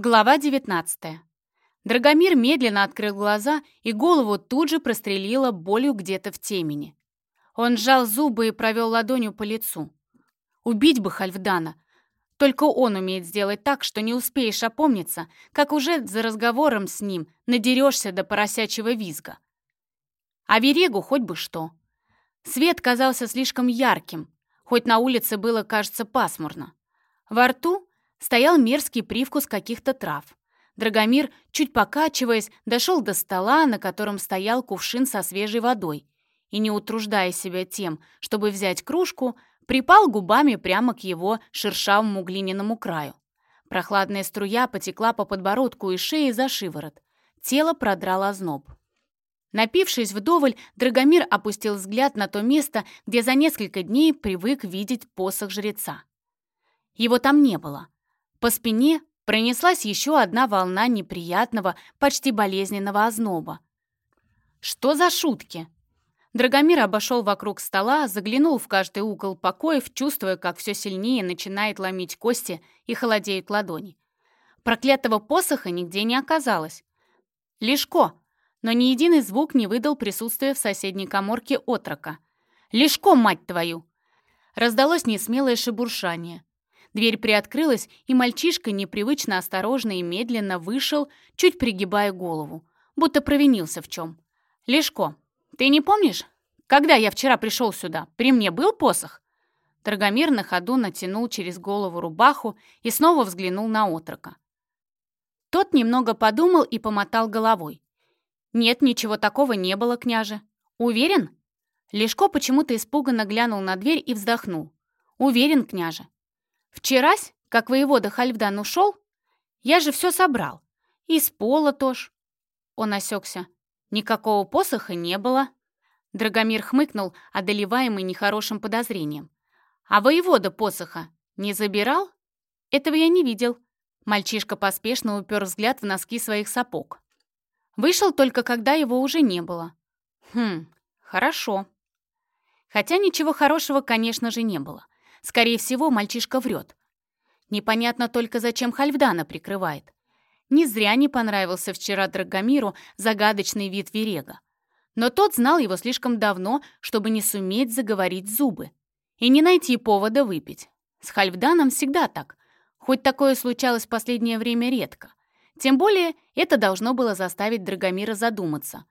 Глава 19. Драгомир медленно открыл глаза, и голову тут же прострелило болью где-то в темени. Он сжал зубы и провел ладонью по лицу. Убить бы Хальфдана. Только он умеет сделать так, что не успеешь опомниться, как уже за разговором с ним надерешься до поросячьего визга. А Верегу хоть бы что. Свет казался слишком ярким, хоть на улице было, кажется, пасмурно. Во рту стоял мерзкий привкус каких-то трав. Драгомир, чуть покачиваясь, дошел до стола, на котором стоял кувшин со свежей водой, и, не утруждая себя тем, чтобы взять кружку, припал губами прямо к его шершавому глиняному краю. Прохладная струя потекла по подбородку и шее за шиворот. Тело продрал озноб. Напившись вдоволь, Драгомир опустил взгляд на то место, где за несколько дней привык видеть посох жреца. Его там не было. По спине пронеслась еще одна волна неприятного, почти болезненного озноба. «Что за шутки?» Драгомир обошел вокруг стола, заглянул в каждый угол покоев, чувствуя, как все сильнее начинает ломить кости и холодеют ладони. Проклятого посоха нигде не оказалось. «Лешко!» Но ни единый звук не выдал присутствия в соседней коморке отрока. «Лешко, мать твою!» Раздалось несмелое шебуршание. Дверь приоткрылась, и мальчишка непривычно осторожно и медленно вышел, чуть пригибая голову, будто провинился в чем. «Лешко, ты не помнишь, когда я вчера пришел сюда, при мне был посох?» Драгомир на ходу натянул через голову рубаху и снова взглянул на отрока. Тот немного подумал и помотал головой. «Нет, ничего такого не было, княже. Уверен?» Лешко почему-то испуганно глянул на дверь и вздохнул. «Уверен, княже. Вчерась, как воевода Хальфдан ушел, я же все собрал. Из пола тоже. Он осекся. Никакого посоха не было. Драгомир хмыкнул, одолеваемый нехорошим подозрением. А воевода посоха не забирал? Этого я не видел. Мальчишка поспешно упер взгляд в носки своих сапог. Вышел только, когда его уже не было. Хм, хорошо. Хотя ничего хорошего, конечно же, не было. Скорее всего, мальчишка врет. Непонятно только, зачем Хальфдана прикрывает. Не зря не понравился вчера Драгомиру загадочный вид Верега. Но тот знал его слишком давно, чтобы не суметь заговорить зубы. И не найти повода выпить. С Хальфданом всегда так. Хоть такое случалось в последнее время редко. Тем более, это должно было заставить Драгомира задуматься.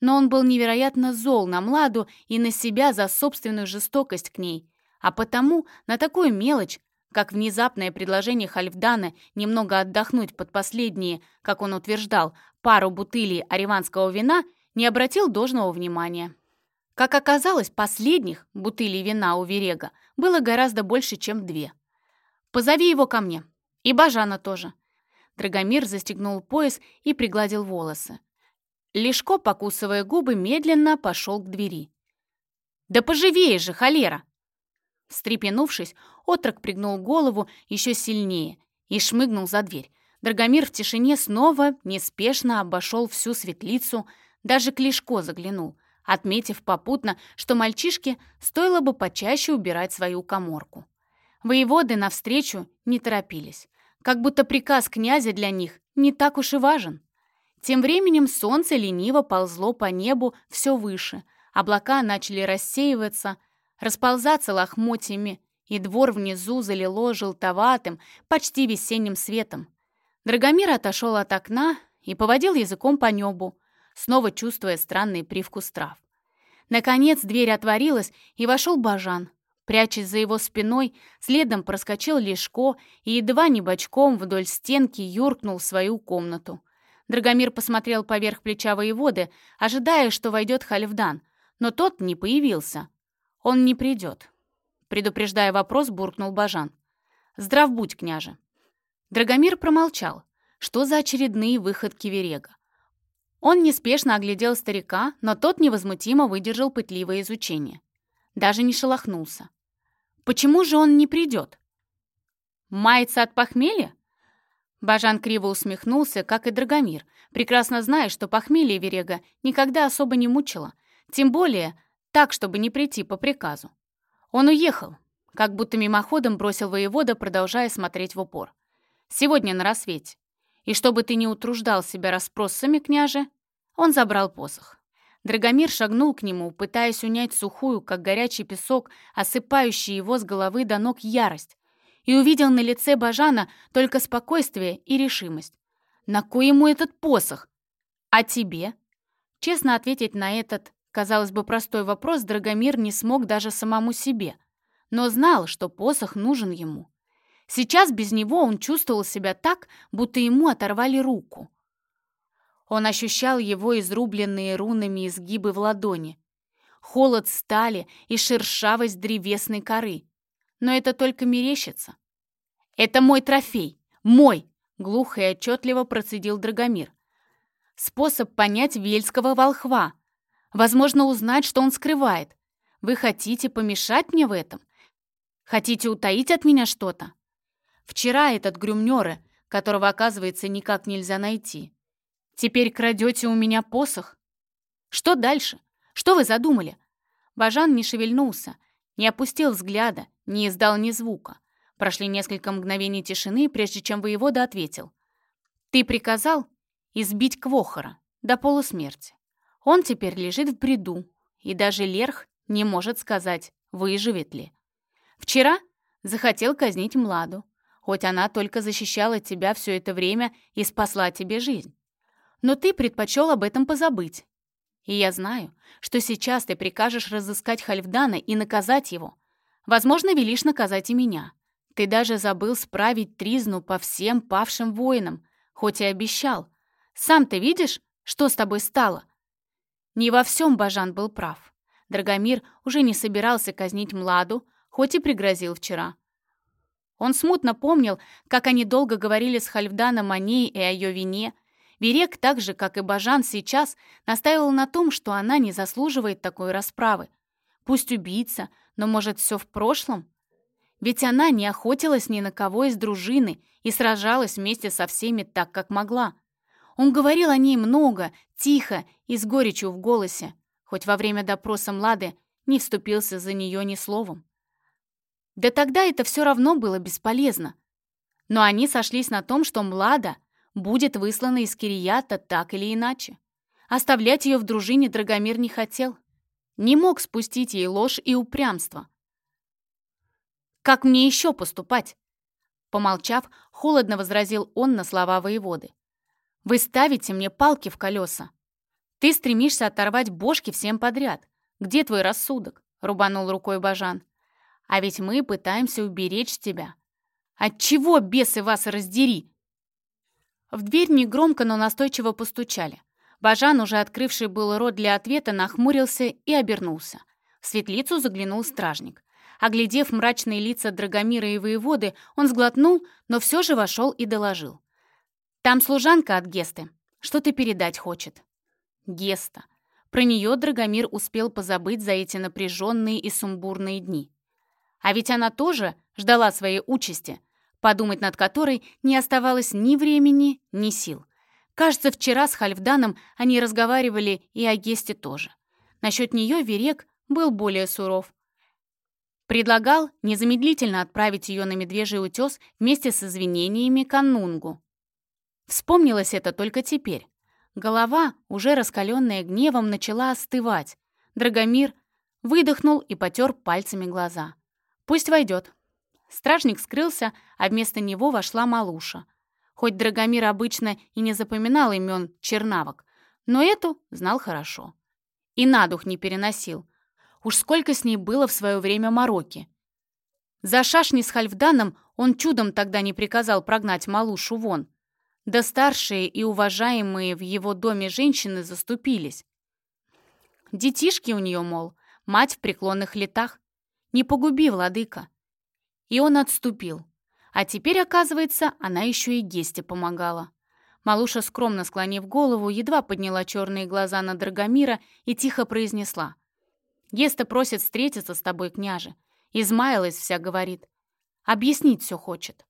Но он был невероятно зол на Младу и на себя за собственную жестокость к ней – а потому на такую мелочь, как внезапное предложение Хальфдана немного отдохнуть под последние, как он утверждал, пару бутылей ариванского вина, не обратил должного внимания. Как оказалось, последних бутылей вина у Верега было гораздо больше, чем две. «Позови его ко мне. И Бажана тоже». Драгомир застегнул пояс и пригладил волосы. Лешко, покусывая губы, медленно пошел к двери. «Да поживее же, холера!» Встрепенувшись, отрок пригнул голову еще сильнее и шмыгнул за дверь. Драгомир в тишине снова неспешно обошел всю светлицу, даже Клешко заглянул, отметив попутно, что мальчишке стоило бы почаще убирать свою коморку. Воеводы навстречу не торопились, как будто приказ князя для них не так уж и важен. Тем временем солнце лениво ползло по небу все выше, облака начали рассеиваться, расползаться лохмотьями, и двор внизу залило желтоватым, почти весенним светом. Драгомир отошел от окна и поводил языком по небу, снова чувствуя странный привкус трав. Наконец дверь отворилась, и вошел Бажан. Прячась за его спиной, следом проскочил Лешко и едва не бочком вдоль стенки юркнул в свою комнату. Драгомир посмотрел поверх плеча воеводы, ожидая, что войдет Хальфдан, но тот не появился. «Он не придет», — предупреждая вопрос, буркнул Бажан. «Здрав будь, княже». Драгомир промолчал. Что за очередные выходки Верега? Он неспешно оглядел старика, но тот невозмутимо выдержал пытливое изучение. Даже не шелохнулся. «Почему же он не придет?» «Мается от похмелья?» Бажан криво усмехнулся, как и Драгомир, прекрасно зная, что похмелье Верега никогда особо не мучило, тем более так, чтобы не прийти по приказу. Он уехал, как будто мимоходом бросил воевода, продолжая смотреть в упор. Сегодня на рассвете. И чтобы ты не утруждал себя расспросами, княже, он забрал посох. Драгомир шагнул к нему, пытаясь унять сухую, как горячий песок, осыпающий его с головы до ног ярость, и увидел на лице Бажана только спокойствие и решимость. «На кой ему этот посох? А тебе?» Честно ответить на этот, казалось бы, простой вопрос Драгомир не смог даже самому себе, но знал, что посох нужен ему. Сейчас без него он чувствовал себя так, будто ему оторвали руку. Он ощущал его изрубленные рунами изгибы в ладони, холод стали и шершавость древесной коры. Но это только мерещится. «Это мой трофей! Мой!» — глухо и отчетливо процедил Драгомир. «Способ понять вельского волхва. Возможно, узнать, что он скрывает. Вы хотите помешать мне в этом? Хотите утаить от меня что-то?» Вчера этот Грюмнёры, которого, оказывается, никак нельзя найти. Теперь крадете у меня посох? Что дальше? Что вы задумали?» Бажан не шевельнулся, не опустил взгляда, не издал ни звука. Прошли несколько мгновений тишины, прежде чем воевода ответил. «Ты приказал избить Квохора до полусмерти. Он теперь лежит в бреду, и даже Лерх не может сказать, выживет ли. Вчера захотел казнить Младу, хоть она только защищала тебя все это время и спасла тебе жизнь. Но ты предпочел об этом позабыть. И я знаю, что сейчас ты прикажешь разыскать Хальфдана и наказать его. Возможно, велишь наказать и меня. Ты даже забыл справить тризну по всем павшим воинам, хоть и обещал. Сам ты видишь, что с тобой стало?» Не во всем Бажан был прав. Драгомир уже не собирался казнить Младу, хоть и пригрозил вчера. Он смутно помнил, как они долго говорили с Хальфданом о ней и о ее вине. Верек, так же, как и Бажан сейчас, настаивал на том, что она не заслуживает такой расправы. Пусть убийца, но, может, все в прошлом? Ведь она не охотилась ни на кого из дружины и сражалась вместе со всеми так, как могла. Он говорил о ней много, тихо и с горечью в голосе, хоть во время допроса Млады не вступился за нее ни словом. Да тогда это все равно было бесполезно. Но они сошлись на том, что Млада будет выслана из Кирията так или иначе. Оставлять ее в дружине Драгомир не хотел. Не мог спустить ей ложь и упрямство. «Как мне еще поступать?» Помолчав, холодно возразил он на слова воеводы. «Вы ставите мне палки в колеса. Ты стремишься оторвать бошки всем подряд. Где твой рассудок?» — рубанул рукой Бажан. А ведь мы пытаемся уберечь тебя. От чего бесы вас раздери?» В дверь негромко, но настойчиво постучали. Бажан, уже открывший был рот для ответа, нахмурился и обернулся. В светлицу заглянул стражник. Оглядев мрачные лица Драгомира и воеводы, он сглотнул, но все же вошел и доложил. «Там служанка от Гесты. Что-то передать хочет». Геста. Про нее Драгомир успел позабыть за эти напряженные и сумбурные дни. А ведь она тоже ждала своей участи, подумать над которой не оставалось ни времени, ни сил. Кажется, вчера с Хальфданом они разговаривали и о Гесте тоже. Насчет нее Верек был более суров. Предлагал незамедлительно отправить ее на Медвежий утес вместе с извинениями Канунгу. Вспомнилось это только теперь. Голова, уже раскаленная гневом, начала остывать. Драгомир выдохнул и потер пальцами глаза. «Пусть войдет». Стражник скрылся, а вместо него вошла Малуша. Хоть Драгомир обычно и не запоминал имен чернавок, но эту знал хорошо. И на дух не переносил. Уж сколько с ней было в свое время мороки. За шашни с Хальфданом он чудом тогда не приказал прогнать Малушу вон. Да старшие и уважаемые в его доме женщины заступились. Детишки у нее, мол, мать в преклонных летах. Не погуби, владыка!» И он отступил. А теперь, оказывается, она еще и Гесте помогала. Малуша, скромно склонив голову, едва подняла черные глаза на Драгомира и тихо произнесла. «Геста просит встретиться с тобой, княже. Измаялась вся, говорит. Объяснить все хочет.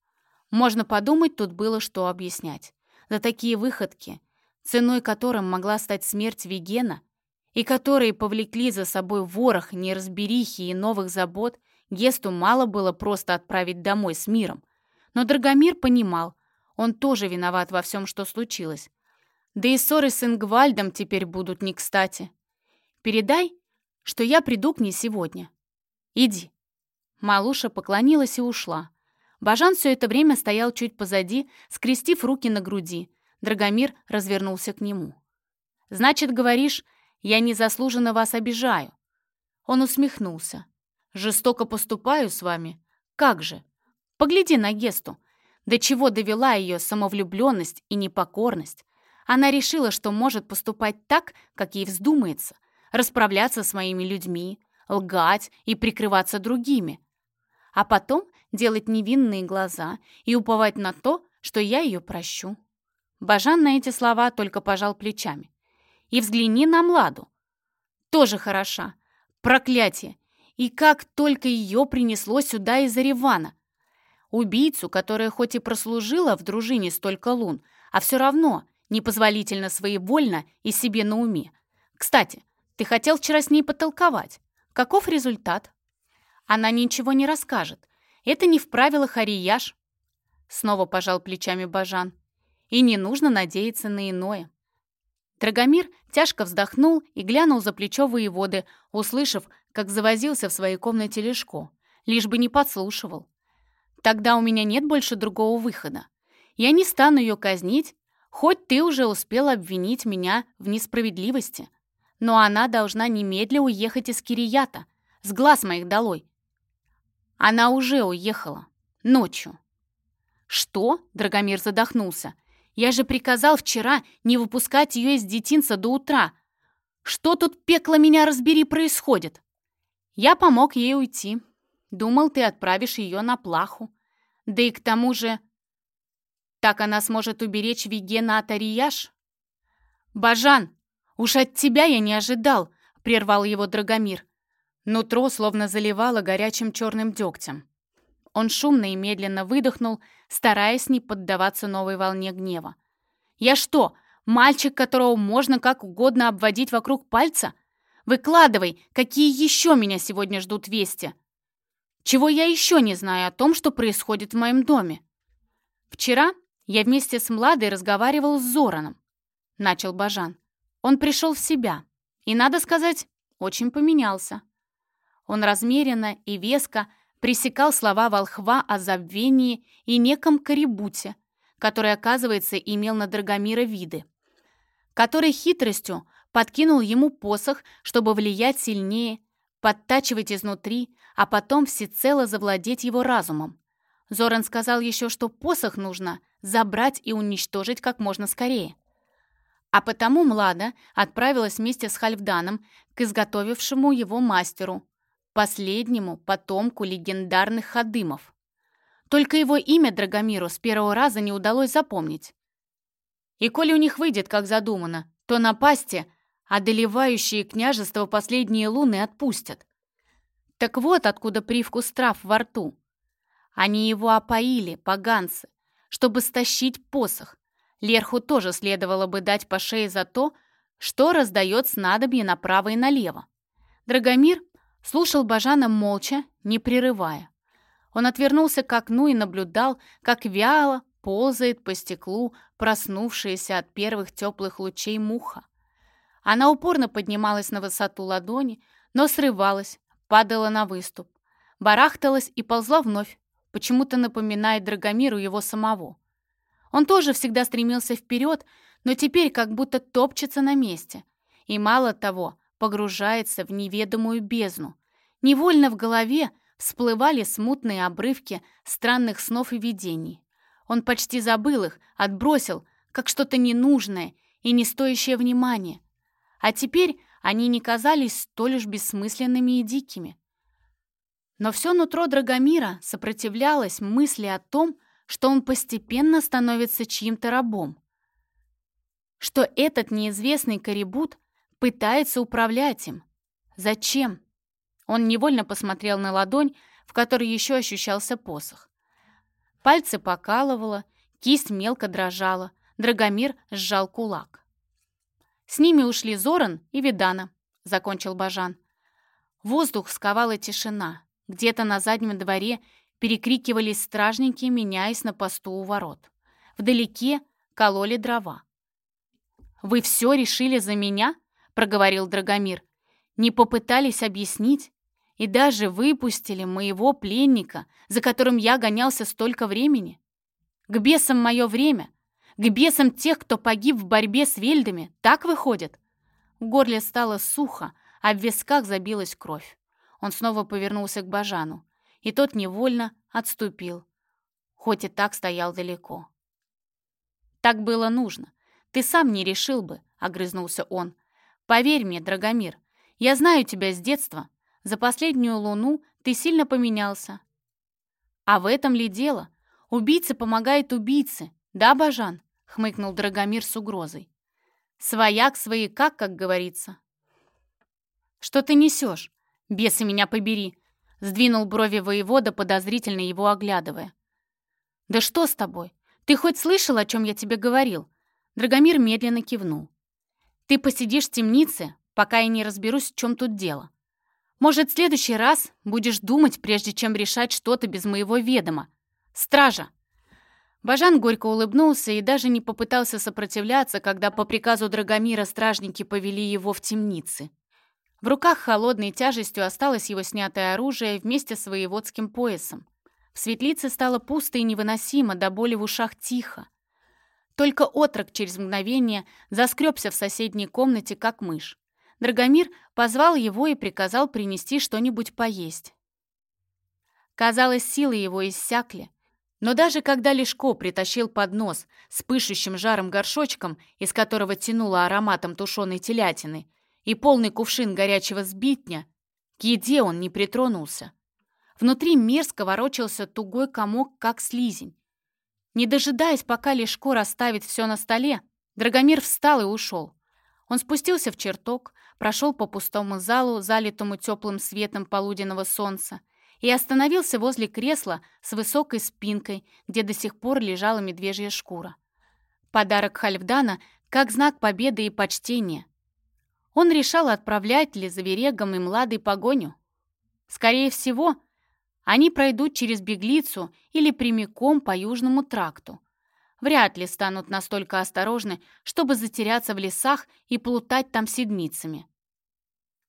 Можно подумать, тут было что объяснять. За такие выходки, ценой которым могла стать смерть Вегена, и которые повлекли за собой ворох неразберихи и новых забот, Гесту мало было просто отправить домой с миром. Но Драгомир понимал, Он тоже виноват во всем, что случилось. Да и ссоры с Ингвальдом теперь будут не кстати. Передай, что я приду к ней сегодня. Иди». Малуша поклонилась и ушла. Бажан все это время стоял чуть позади, скрестив руки на груди. Драгомир развернулся к нему. «Значит, говоришь, я незаслуженно вас обижаю?» Он усмехнулся. «Жестоко поступаю с вами? Как же? Погляди на Гесту. До чего довела ее самовлюбленность и непокорность. Она решила, что может поступать так, как ей вздумается, расправляться с моими людьми, лгать и прикрываться другими. А потом делать невинные глаза и уповать на то, что я ее прощу. Бажан на эти слова только пожал плечами. И взгляни на Младу. Тоже хороша. Проклятие! И как только ее принесло сюда из Аревана. Убийцу, которая хоть и прослужила в дружине столько лун, а все равно непозволительно своевольно и себе на уме. Кстати, ты хотел вчера с ней потолковать. Каков результат? Она ничего не расскажет. Это не в правилах Арияш. Снова пожал плечами Бажан. И не нужно надеяться на иное. Драгомир тяжко вздохнул и глянул за плечо воеводы, услышав, как завозился в своей комнате Лешко, лишь бы не подслушивал. «Тогда у меня нет больше другого выхода. Я не стану ее казнить, хоть ты уже успел обвинить меня в несправедливости. Но она должна немедля уехать из Кирията, с глаз моих долой. Она уже уехала. Ночью. «Что?» — Драгомир задохнулся. «Я же приказал вчера не выпускать ее из детинца до утра. Что тут, пекло меня разбери, происходит?» Я помог ей уйти. Думал, ты отправишь ее на плаху. Да и к тому же... Так она сможет уберечь Вигена от Арияш? «Бажан, уж от тебя я не ожидал!» — прервал его Драгомир. Нутро словно заливало горячим черным дегтем. Он шумно и медленно выдохнул, стараясь не поддаваться новой волне гнева. «Я что, мальчик, которого можно как угодно обводить вокруг пальца? Выкладывай, какие еще меня сегодня ждут вести? Чего я еще не знаю о том, что происходит в моем доме? Вчера я вместе с Младой разговаривал с Зораном», — начал Бажан. Он пришел в себя и, надо сказать, очень поменялся. Он размеренно и веско пресекал слова волхва о забвении и неком корибуте, который, оказывается, имел на Драгомира виды, который хитростью подкинул ему посох, чтобы влиять сильнее, подтачивать изнутри, а потом всецело завладеть его разумом. Зоран сказал еще, что посох нужно забрать и уничтожить как можно скорее. А потому Млада отправилась вместе с Хальфданом к изготовившему его мастеру, последнему потомку легендарных Хадымов. Только его имя Драгомиру с первого раза не удалось запомнить. И коли у них выйдет, как задумано, то напасти, одолевающие княжество последние луны, отпустят. Так вот откуда привкус трав во рту. Они его опоили, поганцы, чтобы стащить посох. Лерху тоже следовало бы дать по шее за то, что раздает снадобье направо и налево. Драгомир Слушал Бажана молча, не прерывая. Он отвернулся к окну и наблюдал, как вяло ползает по стеклу проснувшаяся от первых теплых лучей муха. Она упорно поднималась на высоту ладони, но срывалась, падала на выступ, барахталась и ползла вновь, почему-то напоминая Драгомиру его самого. Он тоже всегда стремился вперед, но теперь как будто топчется на месте. И мало того, погружается в неведомую бездну. Невольно в голове всплывали смутные обрывки странных снов и видений. Он почти забыл их, отбросил, как что-то ненужное и не стоящее внимания. А теперь они не казались столь уж бессмысленными и дикими. Но все нутро Драгомира сопротивлялось мысли о том, что он постепенно становится чьим-то рабом. Что этот неизвестный корибут пытается управлять им. Зачем? Он невольно посмотрел на ладонь, в которой еще ощущался посох. Пальцы покалывало, кисть мелко дрожала, Драгомир сжал кулак. «С ними ушли Зоран и Видана», — закончил Бажан. Воздух сковала тишина. Где-то на заднем дворе перекрикивались стражники, меняясь на посту у ворот. Вдалеке кололи дрова. «Вы все решили за меня?» — проговорил Драгомир. «Не попытались объяснить? И даже выпустили моего пленника, за которым я гонялся столько времени? К бесам мое время, к бесам тех, кто погиб в борьбе с вельдами, так выходит?» В горле стало сухо, а в висках забилась кровь. Он снова повернулся к Бажану, и тот невольно отступил, хоть и так стоял далеко. «Так было нужно. Ты сам не решил бы», — огрызнулся он. «Поверь мне, Драгомир, я знаю тебя с детства. За последнюю луну ты сильно поменялся. А в этом ли дело? Убийца помогает убийце, да, Бажан?» — хмыкнул Драгомир с угрозой. «Свояк свояка, как говорится». «Что ты несешь? Бесы меня побери!» — сдвинул брови воевода, подозрительно его оглядывая. «Да что с тобой? Ты хоть слышал, о чем я тебе говорил?» Драгомир медленно кивнул. «Ты посидишь в темнице, пока я не разберусь, в чем тут дело. Может, в следующий раз будешь думать, прежде чем решать что-то без моего ведома. Стража!» Бажан горько улыбнулся и даже не попытался сопротивляться, когда по приказу Драгомира стражники повели его в темницы. В руках холодной тяжестью осталось его снятое оружие вместе с воеводским поясом. В светлице стало пусто и невыносимо, до боли в ушах тихо. Только отрок через мгновение заскребся в соседней комнате, как мышь. Драгомир позвал его и приказал принести что-нибудь поесть. Казалось, силы его иссякли. Но даже когда Лешко притащил поднос с пышущим жаром горшочком, из которого тянуло ароматом тушеной телятины, и полный кувшин горячего сбитня, к еде он не притронулся. Внутри мерзко ворочался тугой комок, как слизень. Не дожидаясь, пока Лешко расставит все на столе, Драгомир встал и ушел. Он спустился в чертог, прошел по пустому залу, залитому теплым светом полуденного солнца, и остановился возле кресла с высокой спинкой, где до сих пор лежала медвежья шкура. Подарок Хальфдана как знак победы и почтения. Он решал, отправлять ли за Верегом и Младой погоню. Скорее всего, они пройдут через Беглицу или прямиком по Южному тракту. Вряд ли станут настолько осторожны, чтобы затеряться в лесах и плутать там седмицами.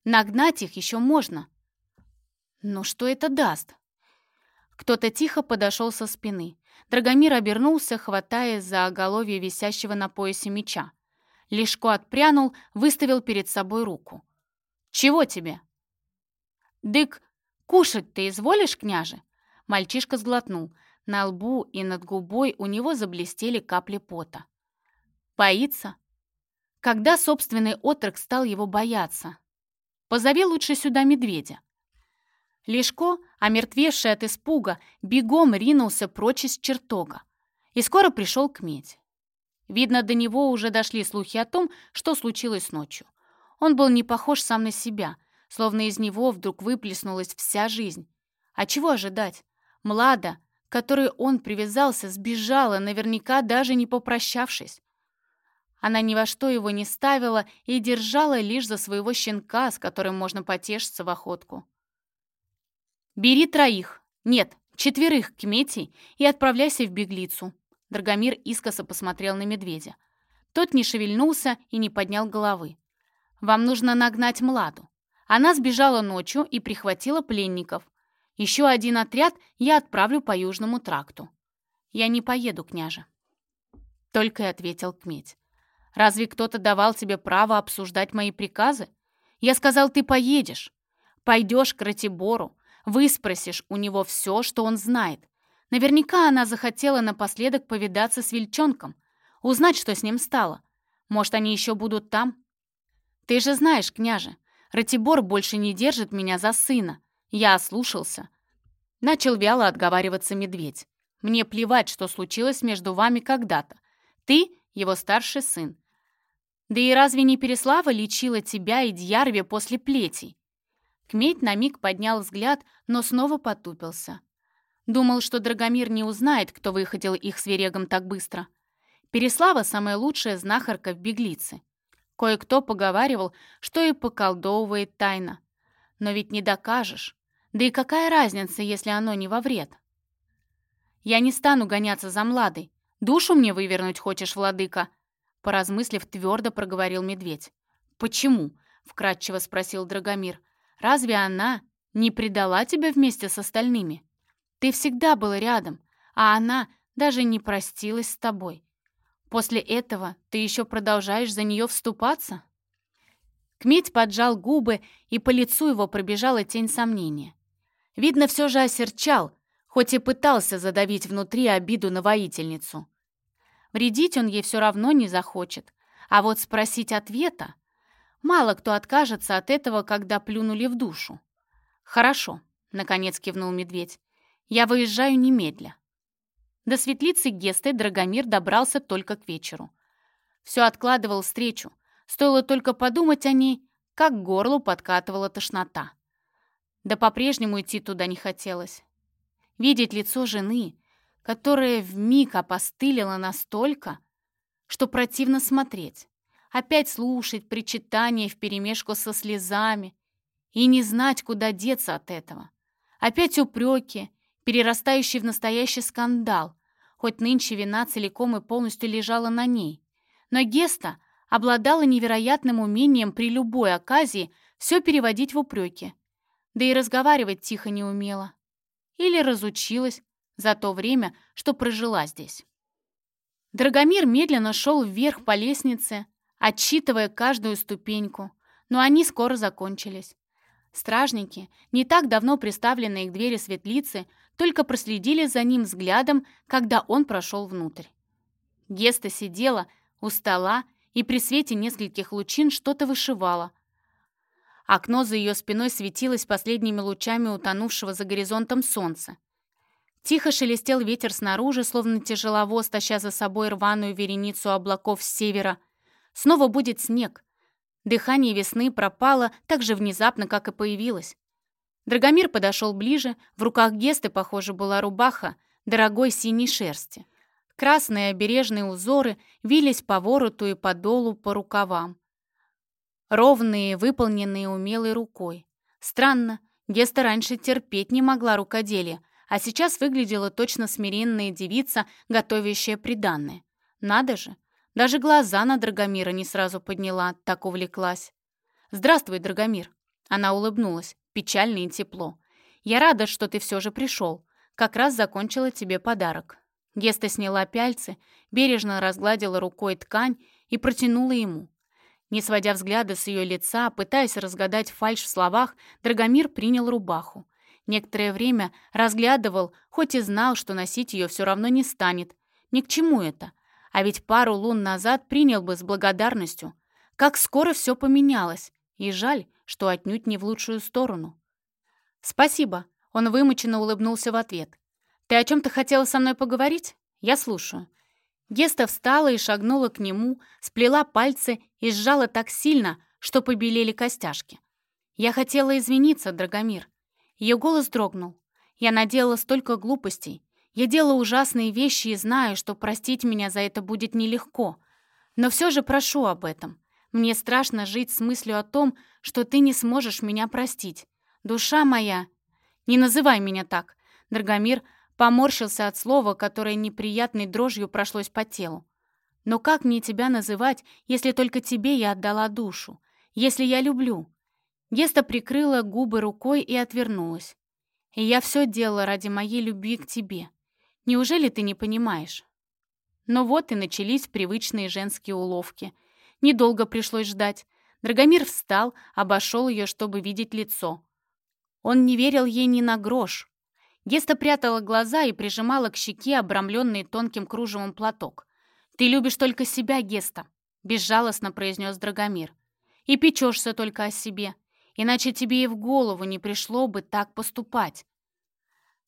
Нагнать их еще можно. Но что это даст? Кто-то тихо подошел со спины. Драгомир обернулся, хватая за оголовье висящего на поясе меча. Лешко отпрянул, выставил перед собой руку. «Чего тебе?» «Дык, «Кушать ты изволишь, княже?» Мальчишка сглотнул. На лбу и над губой у него заблестели капли пота. «Боится?» Когда собственный отрок стал его бояться? «Позови лучше сюда медведя». Лешко, омертвевший от испуга, бегом ринулся прочь из чертога и скоро пришел к медь. Видно, до него уже дошли слухи о том, что случилось ночью. Он был не похож сам на себя, словно из него вдруг выплеснулась вся жизнь. А чего ожидать? Млада, к которой он привязался, сбежала, наверняка даже не попрощавшись. Она ни во что его не ставила и держала лишь за своего щенка, с которым можно потешиться в охотку. «Бери троих, нет, четверых кметей и отправляйся в беглицу». Драгомир искоса посмотрел на медведя. Тот не шевельнулся и не поднял головы. «Вам нужно нагнать Младу. Она сбежала ночью и прихватила пленников. Еще один отряд я отправлю по Южному тракту. Я не поеду, княже. Только и ответил Кметь. Разве кто-то давал тебе право обсуждать мои приказы? Я сказал, ты поедешь. Пойдешь к Ратибору, выспросишь у него все, что он знает. Наверняка она захотела напоследок повидаться с Вельчонком, узнать, что с ним стало. Может, они еще будут там? Ты же знаешь, княже, Ратибор больше не держит меня за сына. Я ослушался. Начал вяло отговариваться медведь. Мне плевать, что случилось между вами когда-то. Ты — его старший сын. Да и разве не Переслава лечила тебя и Дьярве после плетей? Кметь на миг поднял взгляд, но снова потупился. Думал, что Драгомир не узнает, кто выходил их с Верегом так быстро. Переслава — самая лучшая знахарка в беглице. Кое-кто поговаривал, что и поколдовывает тайно. Но ведь не докажешь. Да и какая разница, если оно не во вред? Я не стану гоняться за Младой. Душу мне вывернуть хочешь, владыка?» Поразмыслив, твердо проговорил медведь. «Почему?» — вкратчиво спросил Драгомир. «Разве она не предала тебя вместе с остальными? Ты всегда был рядом, а она даже не простилась с тобой. После этого ты еще продолжаешь за нее вступаться?» Кметь поджал губы, и по лицу его пробежала тень сомнения. Видно, все же осерчал, хоть и пытался задавить внутри обиду на воительницу. Вредить он ей все равно не захочет, а вот спросить ответа Мало кто откажется от этого, когда плюнули в душу. «Хорошо», — наконец кивнул медведь. «Я выезжаю немедля». До светлицы Гесты Драгомир добрался только к вечеру. Все откладывал встречу. Стоило только подумать о ней, как к горлу подкатывала тошнота. Да по-прежнему идти туда не хотелось. Видеть лицо жены, которая вмиг опостылила настолько, что противно смотреть опять слушать причитания вперемешку со слезами и не знать, куда деться от этого. Опять упреки, перерастающие в настоящий скандал, хоть нынче вина целиком и полностью лежала на ней. Но Геста обладала невероятным умением при любой оказии все переводить в упреки. Да и разговаривать тихо не умела. Или разучилась за то время, что прожила здесь. Драгомир медленно шел вверх по лестнице, отсчитывая каждую ступеньку, но они скоро закончились. Стражники, не так давно приставленные к двери светлицы, только проследили за ним взглядом, когда он прошел внутрь. Геста сидела у стола и при свете нескольких лучин что-то вышивала. Окно за ее спиной светилось последними лучами утонувшего за горизонтом солнца. Тихо шелестел ветер снаружи, словно тяжеловоз, таща за собой рваную вереницу облаков с севера — Снова будет снег. Дыхание весны пропало так же внезапно, как и появилось. Драгомир подошел ближе, в руках Гесты, похоже, была рубаха дорогой синей шерсти. Красные обережные узоры вились по вороту и по долу по рукавам. Ровные, выполненные умелой рукой. Странно, Геста раньше терпеть не могла рукоделия, а сейчас выглядела точно смиренная девица, готовящая приданное. Надо же, даже глаза на Драгомира не сразу подняла, так увлеклась. «Здравствуй, Драгомир!» Она улыбнулась, печально и тепло. «Я рада, что ты все же пришел. Как раз закончила тебе подарок». Геста сняла пяльцы, бережно разгладила рукой ткань и протянула ему. Не сводя взгляда с ее лица, пытаясь разгадать фальшь в словах, Драгомир принял рубаху. Некоторое время разглядывал, хоть и знал, что носить ее все равно не станет. Ни к чему это. А ведь пару лун назад принял бы с благодарностью. Как скоро все поменялось. И жаль, что отнюдь не в лучшую сторону. «Спасибо», — он вымученно улыбнулся в ответ. «Ты о чем-то хотела со мной поговорить? Я слушаю». Геста встала и шагнула к нему, сплела пальцы и сжала так сильно, что побелели костяшки. «Я хотела извиниться, Драгомир». Ее голос дрогнул. «Я наделала столько глупостей. Я делаю ужасные вещи и знаю, что простить меня за это будет нелегко. Но все же прошу об этом. Мне страшно жить с мыслью о том, что ты не сможешь меня простить. Душа моя... Не называй меня так. Драгомир поморщился от слова, которое неприятной дрожью прошлось по телу. Но как мне тебя называть, если только тебе я отдала душу? Если я люблю? Геста прикрыла губы рукой и отвернулась. И я все делала ради моей любви к тебе. Неужели ты не понимаешь? Но вот и начались привычные женские уловки. Недолго пришлось ждать. Драгомир встал, обошел ее, чтобы видеть лицо. Он не верил ей ни на грош. Геста прятала глаза и прижимала к щеке обрамленный тонким кружевом платок. «Ты любишь только себя, Геста», — безжалостно произнес Драгомир. «И печешься только о себе, иначе тебе и в голову не пришло бы так поступать.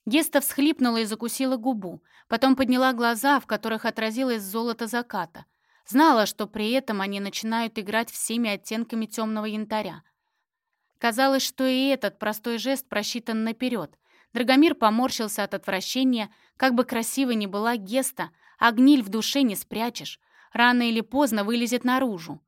Геста всхлипнула и закусила губу, потом подняла глаза, в которых отразилось золото заката. Знала, что при этом они начинают играть всеми оттенками темного янтаря. Казалось, что и этот простой жест просчитан наперед. Драгомир поморщился от отвращения, как бы красиво ни была Геста, а гниль в душе не спрячешь. Рано или поздно вылезет наружу.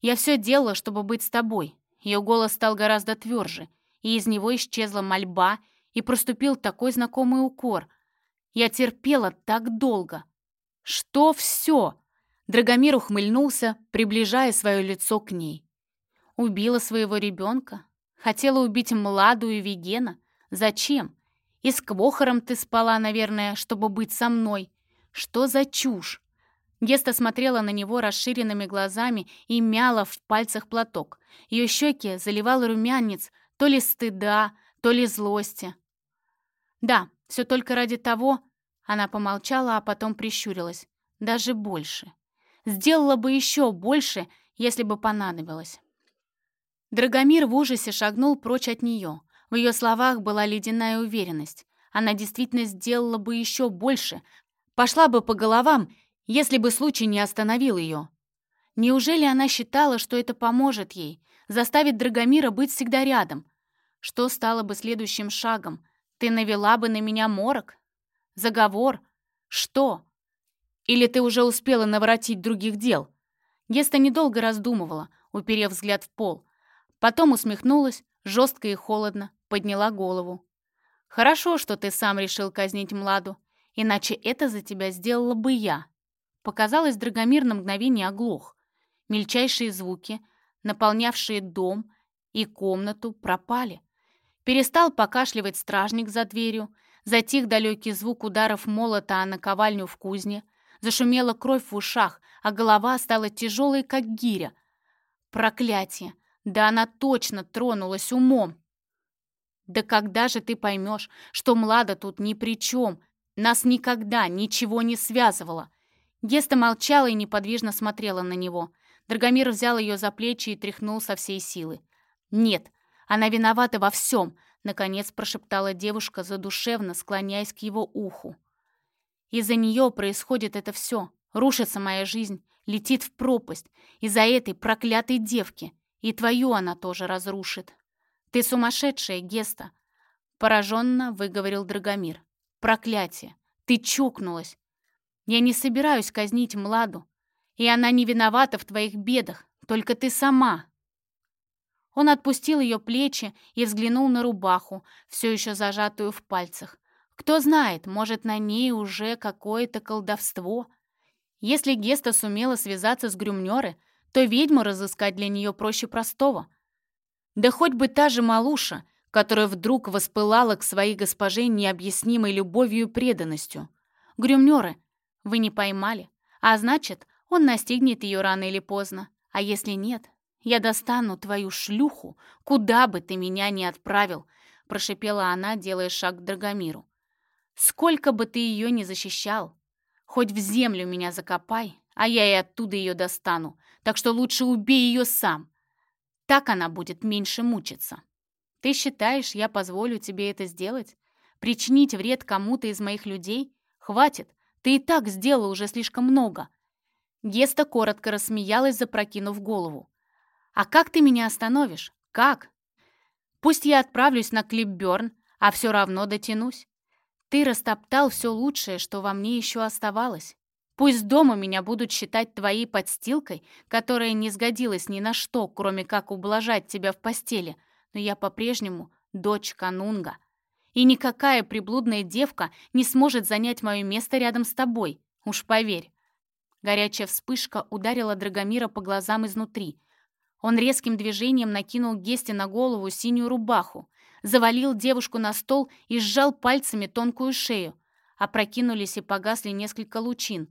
«Я все делала, чтобы быть с тобой». Ее голос стал гораздо тверже, и из него исчезла мольба и проступил такой знакомый укор. Я терпела так долго, «Что все?» Драгомир ухмыльнулся, приближая свое лицо к ней. «Убила своего ребенка? Хотела убить Младу и Вегена? Зачем? И с Квохором ты спала, наверное, чтобы быть со мной. Что за чушь?» Геста смотрела на него расширенными глазами и мяла в пальцах платок. Ее щеки заливал румянец то ли стыда, то ли злости. «Да, все только ради того...» Она помолчала, а потом прищурилась. «Даже больше. Сделала бы еще больше, если бы понадобилось». Драгомир в ужасе шагнул прочь от нее. В ее словах была ледяная уверенность. Она действительно сделала бы еще больше, пошла бы по головам, если бы случай не остановил ее. Неужели она считала, что это поможет ей, заставит Драгомира быть всегда рядом? Что стало бы следующим шагом? Ты навела бы на меня морок? Заговор? Что? Или ты уже успела наворотить других дел?» Геста недолго раздумывала, уперев взгляд в пол. Потом усмехнулась, жестко и холодно, подняла голову. «Хорошо, что ты сам решил казнить Младу, иначе это за тебя сделала бы я». Показалось, Драгомир на мгновение оглох. Мельчайшие звуки, наполнявшие дом и комнату, пропали. Перестал покашливать стражник за дверью, затих далекий звук ударов молота о наковальню в кузне — Зашумела кровь в ушах, а голова стала тяжелой, как гиря. Проклятие! Да она точно тронулась умом. Да когда же ты поймешь, что Млада тут ни при чем? Нас никогда ничего не связывало. Геста молчала и неподвижно смотрела на него. Драгомир взял ее за плечи и тряхнул со всей силы. «Нет, она виновата во всем», — наконец прошептала девушка, задушевно склоняясь к его уху. Из-за нее происходит это все. Рушится моя жизнь, летит в пропасть. Из-за этой проклятой девки. И твою она тоже разрушит. Ты сумасшедшая, Геста. Пораженно выговорил Драгомир. Проклятие. Ты чокнулась. Я не собираюсь казнить Младу. И она не виновата в твоих бедах. Только ты сама. Он отпустил ее плечи и взглянул на рубаху, все еще зажатую в пальцах. Кто знает, может, на ней уже какое-то колдовство. Если Геста сумела связаться с Грюмнёры, то ведьму разыскать для нее проще простого. Да хоть бы та же Малуша, которая вдруг воспылала к своей госпоже необъяснимой любовью и преданностью. Грюмнёры, вы не поймали, а значит, он настигнет ее рано или поздно. А если нет, я достану твою шлюху, куда бы ты меня ни отправил, прошипела она, делая шаг к Драгомиру. Сколько бы ты ее ни защищал, хоть в землю меня закопай, а я и оттуда ее достану, так что лучше убей ее сам. Так она будет меньше мучиться. Ты считаешь, я позволю тебе это сделать? Причинить вред кому-то из моих людей? Хватит, ты и так сделала уже слишком много. Геста коротко рассмеялась, запрокинув голову. «А как ты меня остановишь? Как? Пусть я отправлюсь на Клипберн, а все равно дотянусь. Ты растоптал все лучшее, что во мне еще оставалось. Пусть дома меня будут считать твоей подстилкой, которая не сгодилась ни на что, кроме как ублажать тебя в постели, но я по-прежнему дочь Канунга. И никакая приблудная девка не сможет занять мое место рядом с тобой, уж поверь. Горячая вспышка ударила Драгомира по глазам изнутри. Он резким движением накинул Гесте на голову синюю рубаху, завалил девушку на стол и сжал пальцами тонкую шею. Опрокинулись и погасли несколько лучин.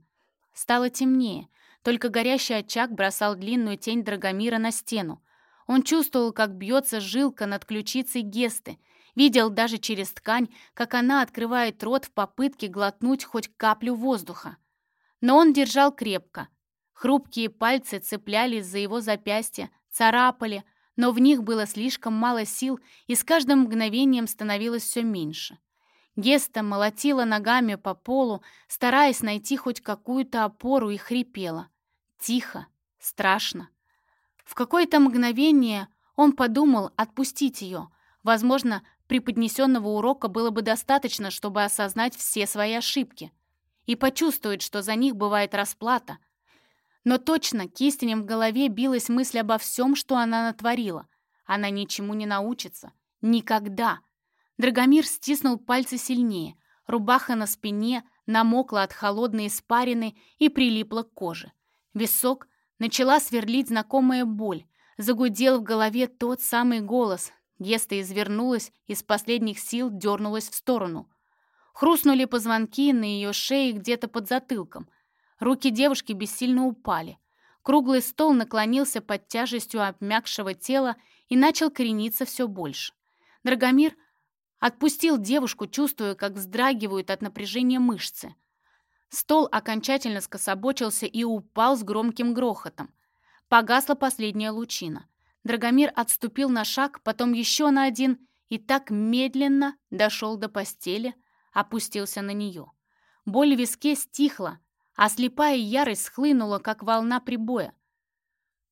Стало темнее, только горящий очаг бросал длинную тень Драгомира на стену. Он чувствовал, как бьется жилка над ключицей Гесты, видел даже через ткань, как она открывает рот в попытке глотнуть хоть каплю воздуха. Но он держал крепко. Хрупкие пальцы цеплялись за его запястье, царапали, но в них было слишком мало сил, и с каждым мгновением становилось все меньше. Геста молотила ногами по полу, стараясь найти хоть какую-то опору, и хрипела. Тихо, страшно. В какое-то мгновение он подумал отпустить ее. Возможно, преподнесенного урока было бы достаточно, чтобы осознать все свои ошибки и почувствовать, что за них бывает расплата, но точно кистенем в голове билась мысль обо всем, что она натворила. Она ничему не научится. Никогда. Драгомир стиснул пальцы сильнее. Рубаха на спине намокла от холодной испарины и прилипла к коже. Висок начала сверлить знакомая боль. Загудел в голове тот самый голос. Геста извернулась, из последних сил дернулась в сторону. Хрустнули позвонки на ее шее где-то под затылком. Руки девушки бессильно упали. Круглый стол наклонился под тяжестью обмякшего тела и начал корениться все больше. Драгомир отпустил девушку, чувствуя, как вздрагивают от напряжения мышцы. Стол окончательно скособочился и упал с громким грохотом. Погасла последняя лучина. Драгомир отступил на шаг, потом еще на один и так медленно дошел до постели, опустился на нее. Боль в виске стихла, а слепая ярость схлынула, как волна прибоя.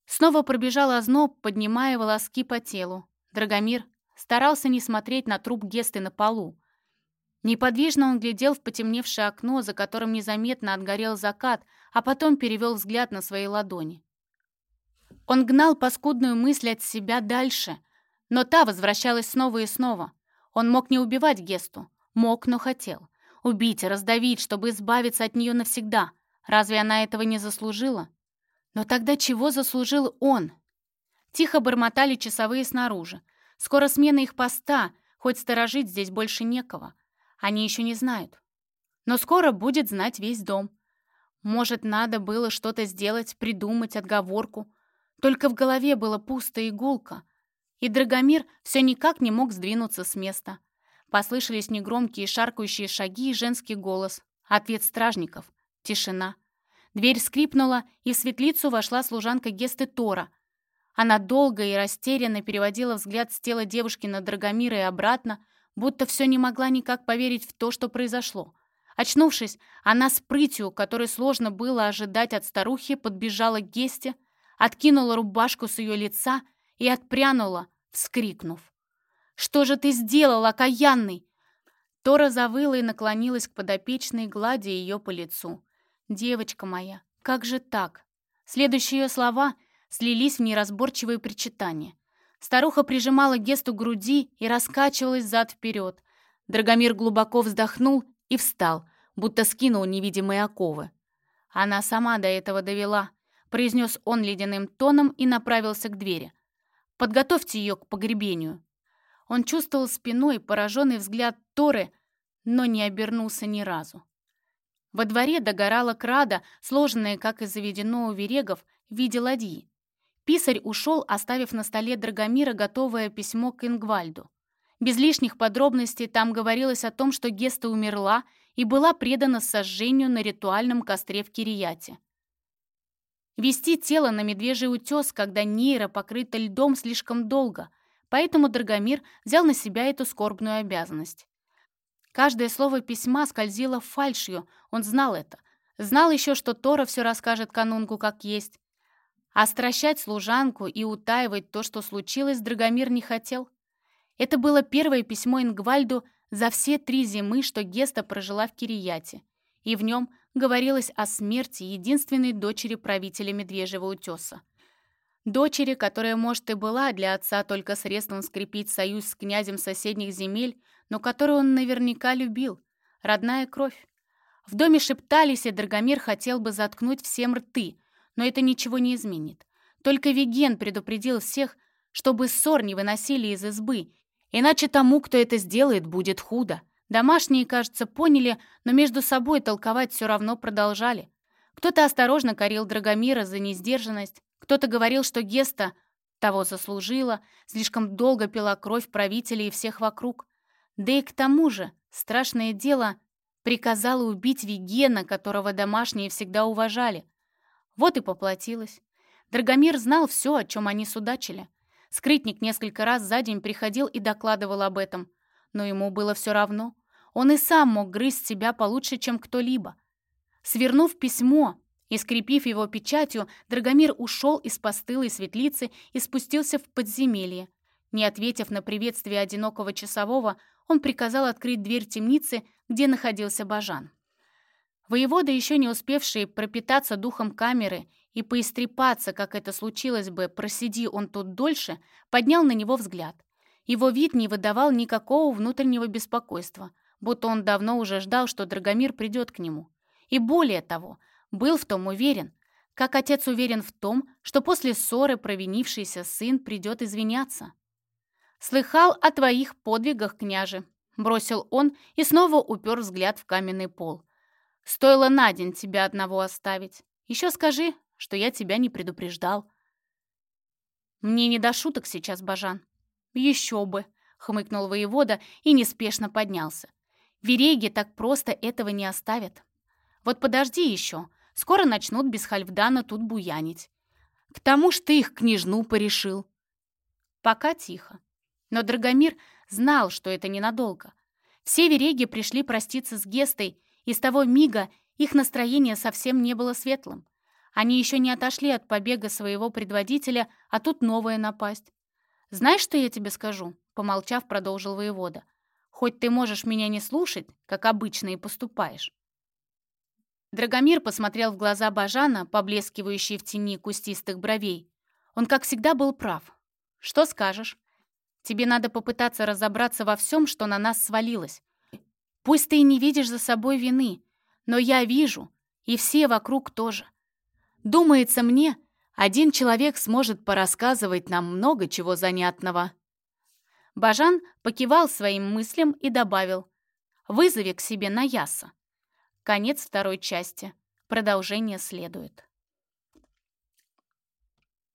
Снова пробежал озноб, поднимая волоски по телу. Драгомир старался не смотреть на труп Гесты на полу. Неподвижно он глядел в потемневшее окно, за которым незаметно отгорел закат, а потом перевел взгляд на свои ладони. Он гнал паскудную мысль от себя дальше, но та возвращалась снова и снова. Он мог не убивать Гесту, мог, но хотел. Убить, раздавить, чтобы избавиться от нее навсегда. Разве она этого не заслужила? Но тогда чего заслужил он? Тихо бормотали часовые снаружи. Скоро смена их поста, хоть сторожить здесь больше некого. Они еще не знают. Но скоро будет знать весь дом. Может, надо было что-то сделать, придумать, отговорку. Только в голове было пусто и. И Драгомир все никак не мог сдвинуться с места. Послышались негромкие шаркающие шаги и женский голос. Ответ стражников. Тишина. Дверь скрипнула, и в светлицу вошла служанка Гесты Тора. Она долго и растерянно переводила взгляд с тела девушки на Драгомира и обратно, будто все не могла никак поверить в то, что произошло. Очнувшись, она с прытью, которой сложно было ожидать от старухи, подбежала к Гесте, откинула рубашку с ее лица и отпрянула, вскрикнув. «Что же ты сделал, окаянный?» Тора завыла и наклонилась к подопечной, гладя ее по лицу. «Девочка моя, как же так?» Следующие ее слова слились в неразборчивые причитания. Старуха прижимала Гесту к груди и раскачивалась зад-вперед. Драгомир глубоко вздохнул и встал, будто скинул невидимые оковы. «Она сама до этого довела», — произнес он ледяным тоном и направился к двери. «Подготовьте ее к погребению». Он чувствовал спиной пораженный взгляд Торы, но не обернулся ни разу. Во дворе догорала крада, сложенная, как и заведено у верегов, в виде ладьи. Писарь ушел, оставив на столе Драгомира готовое письмо к Ингвальду. Без лишних подробностей там говорилось о том, что Геста умерла и была предана сожжению на ритуальном костре в Кирияте. Вести тело на медвежий утес, когда нейра покрыта льдом слишком долго, поэтому Драгомир взял на себя эту скорбную обязанность. Каждое слово письма скользило фальшью, он знал это. Знал еще, что Тора все расскажет канунку как есть. А служанку и утаивать то, что случилось, Драгомир не хотел. Это было первое письмо Ингвальду за все три зимы, что Геста прожила в Кирияте. И в нем говорилось о смерти единственной дочери правителя Медвежьего утеса. Дочери, которая, может, и была для отца только средством скрепить союз с князем соседних земель, но которую он наверняка любил. Родная кровь. В доме шептались, и Драгомир хотел бы заткнуть всем рты, но это ничего не изменит. Только Виген предупредил всех, чтобы ссор не выносили из избы, иначе тому, кто это сделает, будет худо. Домашние, кажется, поняли, но между собой толковать все равно продолжали. Кто-то осторожно корил Драгомира за несдержанность, кто-то говорил, что Геста того заслужила, слишком долго пила кровь правителей и всех вокруг. Да и к тому же, страшное дело, приказала убить Вигена, которого домашние всегда уважали. Вот и поплатилась. Драгомир знал все, о чем они судачили. Скрытник несколько раз за день приходил и докладывал об этом, но ему было все равно. Он и сам мог грызть себя получше, чем кто-либо. Свернув письмо и скрепив его печатью, Драгомир ушел из постылой светлицы и спустился в подземелье. Не ответив на приветствие одинокого часового, он приказал открыть дверь темницы, где находился Бажан. Воевода, еще не успевший пропитаться духом камеры и поистрепаться, как это случилось бы, просиди он тут дольше, поднял на него взгляд. Его вид не выдавал никакого внутреннего беспокойства. будто он давно уже ждал, что Драгомир придет к нему. И более того, был в том уверен, как отец уверен в том, что после ссоры провинившийся сын придет извиняться. «Слыхал о твоих подвигах, княже», — бросил он и снова упер взгляд в каменный пол. «Стоило на день тебя одного оставить. Еще скажи, что я тебя не предупреждал». «Мне не до шуток сейчас, Бажан». «Еще бы», — хмыкнул воевода и неспешно поднялся. «Вереги так просто этого не оставят. Вот подожди еще, скоро начнут без Хальфдана тут буянить. К тому ж ты их княжну порешил». Пока тихо. Но Драгомир знал, что это ненадолго. Все вереги пришли проститься с Гестой, и с того мига их настроение совсем не было светлым. Они еще не отошли от побега своего предводителя, а тут новая напасть. «Знаешь, что я тебе скажу?» — помолчав, продолжил воевода. «Хоть ты можешь меня не слушать, как обычно и поступаешь». Драгомир посмотрел в глаза Бажана, поблескивающие в тени кустистых бровей. Он, как всегда, был прав. «Что скажешь?» Тебе надо попытаться разобраться во всем, что на нас свалилось. Пусть ты и не видишь за собой вины, но я вижу, и все вокруг тоже. Думается мне, один человек сможет порассказывать нам много чего занятного». Бажан покивал своим мыслям и добавил «Вызови к себе Наяса». Конец второй части. Продолжение следует.